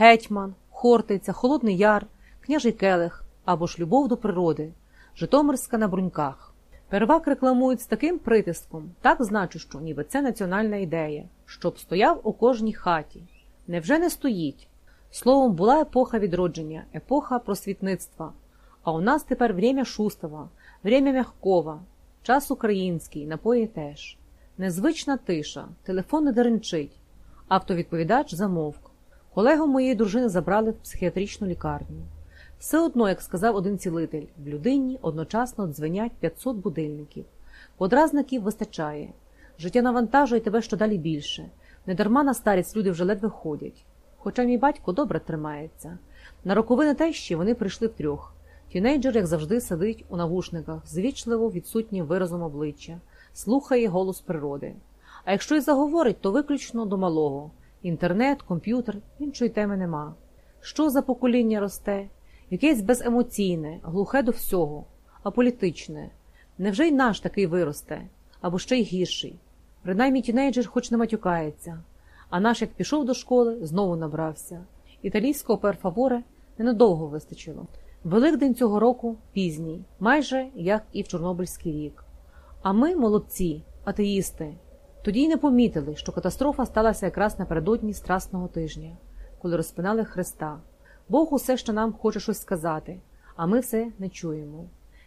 Гетьман, Хортиця, Холодний Яр, Княжий Келих або ж Любов до природи, Житомирська на бруньках. Первак рекламують з таким притиском, так значущо, ніби це національна ідея, щоб стояв у кожній хаті. Невже не стоїть? Словом, була епоха відродження, епоха просвітництва. А у нас тепер время Шустова, время мягкова, час український, напої теж. Незвична тиша, телефон не деренчить. Автовідповідач замовк. Колегу моєї дружини забрали в психіатричну лікарню. Все одно, як сказав один цілитель, в людині одночасно дзвенять 500 будильників. Подразників вистачає. Життя навантажує тебе щодалі більше. Недарма на старість люди вже ледве ходять. Хоча мій батько добре тримається. На роковини тещі вони прийшли втрьох. Тінейджер, як завжди, сидить у навушниках, звічливо відсутнім виразом обличчя, слухає голос природи. А якщо й заговорить, то виключно до малого інтернет, комп'ютер, іншої теми нема. Що за покоління росте? Якесь беземоційне, глухе до всього, аполітичне. Невже й наш такий виросте, або ще й гірший? Принаймні тінейджер хоч не матюкається, а наш, як пішов до школи, знову набрався. Італійського перфаворе ненадовго вистачило. Великдень цього року пізній, майже як і в Чорнобильський рік. А ми, молодці, атеїсти, тоді й не помітили, що катастрофа сталася якраз напередодні Страсного тижня, коли розпинали Христа. Бог усе ще нам хоче щось сказати, а ми все не чуємо.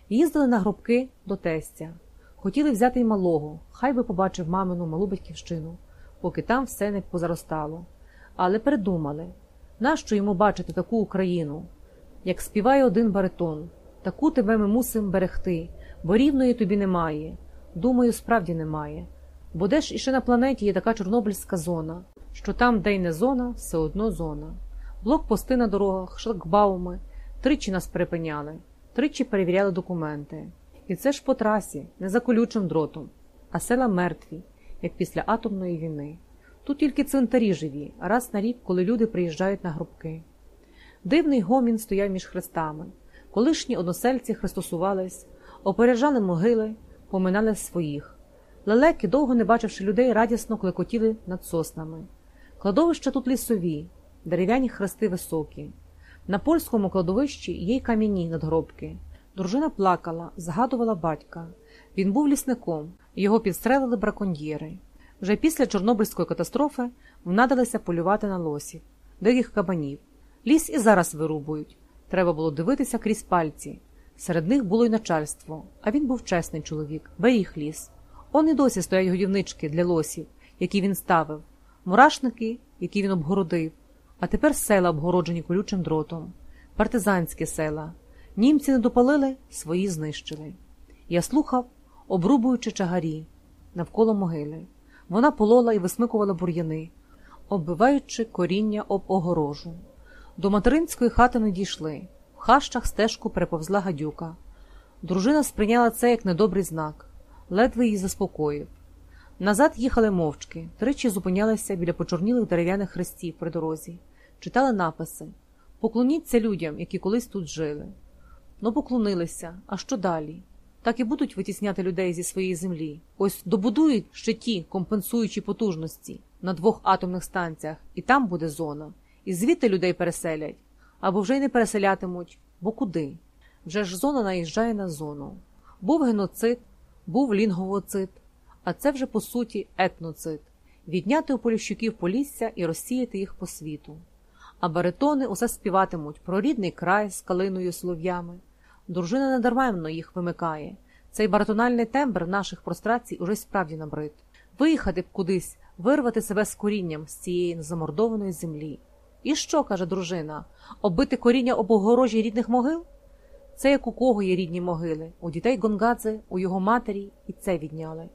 Їздили на гробки до тестя, хотіли взяти й малого, хай би побачив мамину малу батьківщину, поки там все не позаростало. Але передумали, нащо йому бачити таку Україну? Як співає один баритон, таку тебе ми мусимо берегти, бо рівної тобі немає. Думаю, справді немає. Бо де ж іще на планеті є така чорнобильська зона, що там, де й не зона, все одно зона. Блокпости на дорогах, шлагбауми, тричі нас припиняли, тричі перевіряли документи. І це ж по трасі, не за колючим дротом, а села мертві, як після атомної війни. Тут тільки цвинтарі живі, раз на рік, коли люди приїжджають на гробки. Дивний гомін стояв між хрестами. Колишні односельці хрестосувались, опережали могили, поминали своїх. Лелеки, довго не бачивши людей, радісно клекотіли над соснами. Кладовища тут лісові, дерев'яні хрести високі. На польському кладовищі є й кам'яні надгробки. Дружина плакала, згадувала батька. Він був лісником, його підстрелили браконьєри. Вже після Чорнобильської катастрофи внадалися полювати на лосів, диких кабанів. Ліс і зараз вирубують. Треба було дивитися крізь пальці. Серед них було й начальство, а він був чесний чоловік, беріг ліс. Он і досі стоять годівнички для лосів, які він ставив, мурашники, які він обгородив, а тепер села обгороджені колючим дротом, партизанські села. Німці не допалили, свої знищили. Я слухав, обрубуючи чагарі навколо могили. Вона полола і висмикувала бур'яни, оббиваючи коріння об огорожу. До материнської хати не дійшли. В хащах стежку переповзла гадюка. Дружина сприйняла це як недобрий знак, ледве її заспокоїв. Назад їхали мовчки, тричі зупинялися біля почорнілих дерев'яних хрестів при дорозі, читали написи Поклоніться людям, які колись тут жили. Ну, поклонилися, а що далі? Так і будуть витісняти людей зі своєї землі. Ось добудують ще ті компенсуючі потужності на двох атомних станціях, і там буде зона. І звідти людей переселять, або вже й не переселятимуть, бо куди? Вже ж зона наїжджає на зону. Був геноцид, був лінговоцид, а це вже по суті етноцид відняти у поліщуків полісся і розсіяти їх по світу. А баритони усе співатимуть про рідний край з калиною слов'ями. Дружина недарменно їх вимикає. Цей баритональний тембр наших прострацій уже справді набрид. Виїхати б кудись, вирвати себе з корінням з цієї замордованої землі. І що, каже дружина, оббити коріння об огорожі рідних могил? Це як у кого є рідні могили, у дітей Гонгадзе, у його матері і це відняли.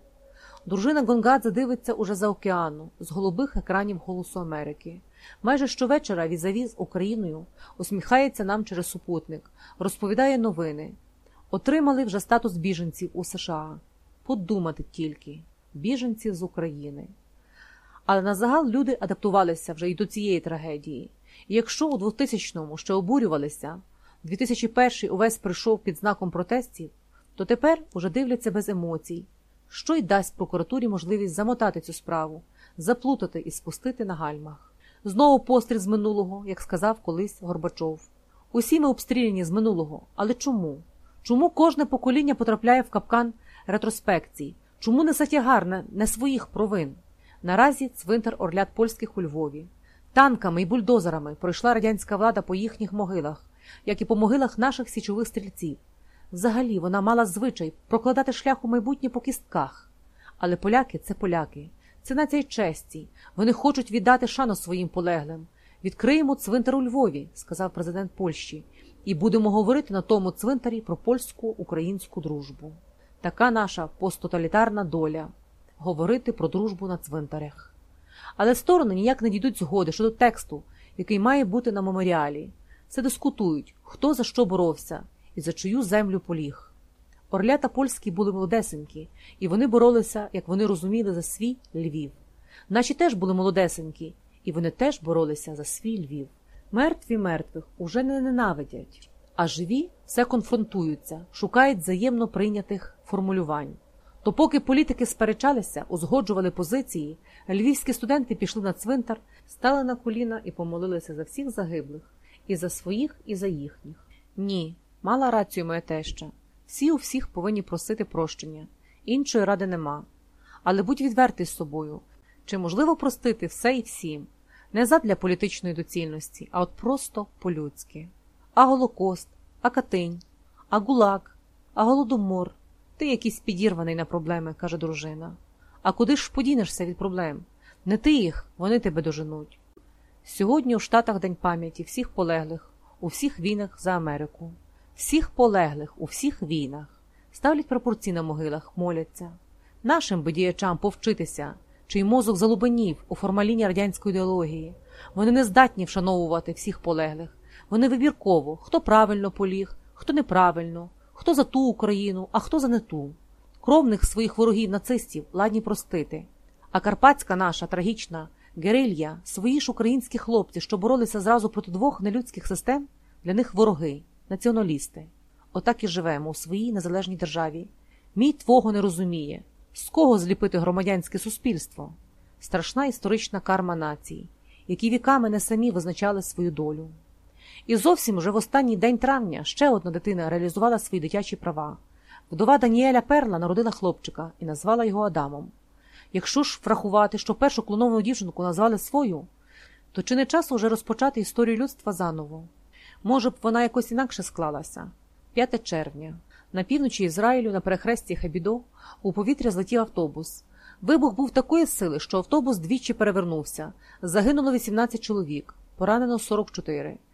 Дружина Гонгадзе дивиться уже за океану, з голубих екранів Голосу Америки. Майже щовечора візаві з Україною усміхається нам через супутник, розповідає новини. Отримали вже статус біженців у США. Подумати тільки біженців з України. Але на загал люди адаптувалися вже й до цієї трагедії. І якщо у 2000-му ще обурювалися, 2001-й увесь прийшов під знаком протестів, то тепер уже дивляться без емоцій, що й дасть прокуратурі можливість замотати цю справу, заплутати і спустити на гальмах. Знову постріл з минулого, як сказав колись Горбачов. Усі ми обстріляні з минулого. Але чому? Чому кожне покоління потрапляє в капкан ретроспекцій? Чому не затягар на не своїх провин? Наразі цвинтар орлят польських у Львові. Танками і бульдозерами пройшла радянська влада по їхніх могилах, як і по могилах наших січових стрільців. Взагалі вона мала звичай прокладати шлях у майбутнє по кістках. Але поляки це поляки, це нація честі. Вони хочуть віддати шану своїм полеглим. Відкриємо цвинтар у Львові, сказав президент Польщі, і будемо говорити на тому цвинтарі про польсько-українську дружбу. Така наша посттоталітарна доля говорити про дружбу на цвинтарях. Але сторони ніяк не дійдуть згоди щодо тексту, який має бути на меморіалі. Все дискутують, хто за що боровся і за чию землю поліг. Орлята польські були молодесенькі, і вони боролися, як вони розуміли, за свій Львів. Наші теж були молодесенькі, і вони теж боролися за свій Львів. Мертві мертвих уже не ненавидять, а живі все конфронтуються, шукають взаємно прийнятих формулювань. То поки політики сперечалися, узгоджували позиції, львівські студенти пішли на цвинтар, стали на коліна і помолилися за всіх загиблих, і за своїх, і за їхніх. Ні, мала рацію моя теща. Всі у всіх повинні просити прощення, іншої ради нема. Але будь відвертий з собою чи можливо простити все і всім, не задля політичної доцільності, а от просто по-людськи. А Голокост, а Катинь, а Гулак, а Голодомор. Ти якийсь підірваний на проблеми, каже дружина. А куди ж подінешся від проблем? Не ти їх, вони тебе доженуть. Сьогодні у Штатах День пам'яті всіх полеглих, у всіх війнах за Америку, всіх полеглих у всіх війнах, ставлять прапорці на могилах, моляться. Нашим би діячам повчитися, чий мозок залубанів у формаліні радянської ідеології. Вони не здатні вшановувати всіх полеглих. Вони вибірково, хто правильно поліг, хто неправильно, хто за ту Україну, а хто за не ту. Кровних своїх ворогів нацистів ладні простити. А карпатська наша трагічна герилья, свої ж українські хлопці, що боролися зразу проти двох нелюдських систем, для них вороги, націоналісти. Отак і живемо у своїй незалежній державі. Мій твого не розуміє. З кого зліпити громадянське суспільство? Страшна історична карма нації, які віками не самі визначали свою долю. І зовсім уже в останній день травня ще одна дитина реалізувала свої дитячі права. Вдова Даніеля Перла народила хлопчика і назвала його Адамом. Якщо ж врахувати, що першу клоновану дівчинку назвали свою, то чи не час уже розпочати історію людства заново? Може б, вона якось інакше склалася. 5 червня. На півночі Ізраїлю, на перехресті Хабідо, у повітря злетів автобус. Вибух був такої сили, що автобус двічі перевернувся. Загинуло 18 чоловік, поранено 44.